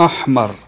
أحمر.